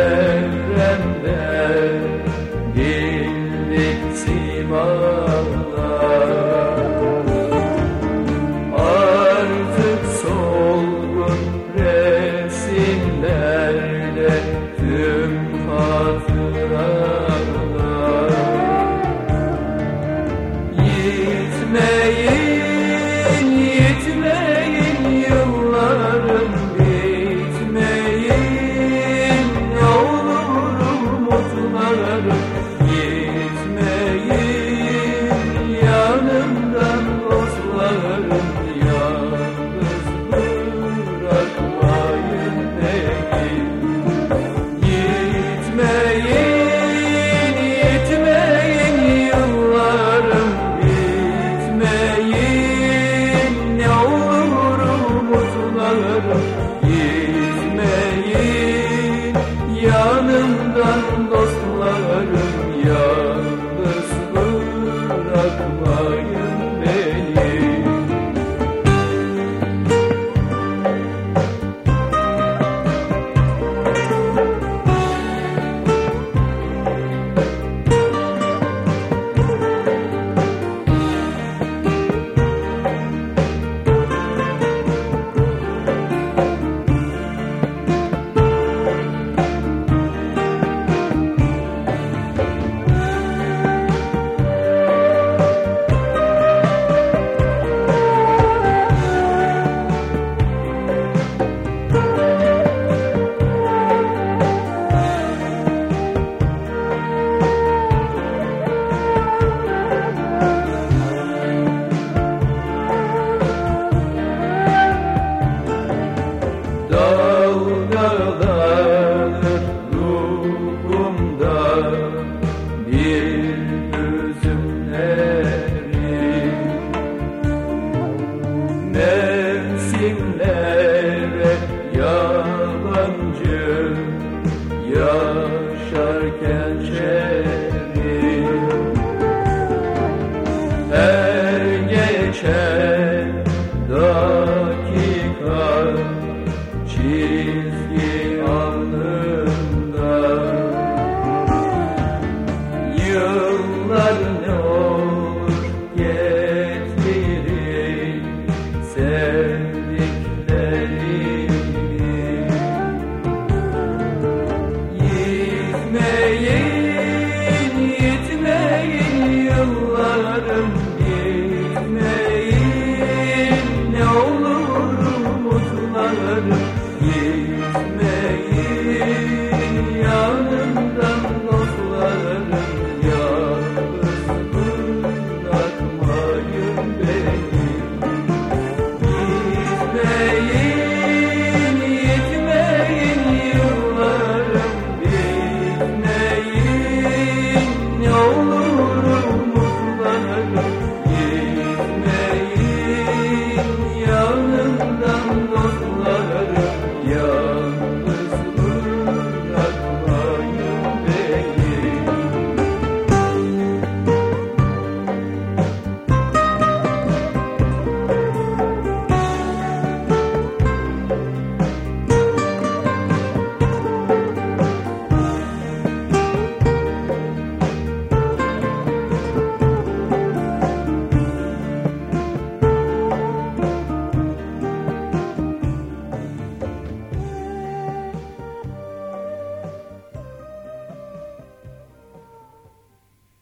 evrende bildik sima You. الله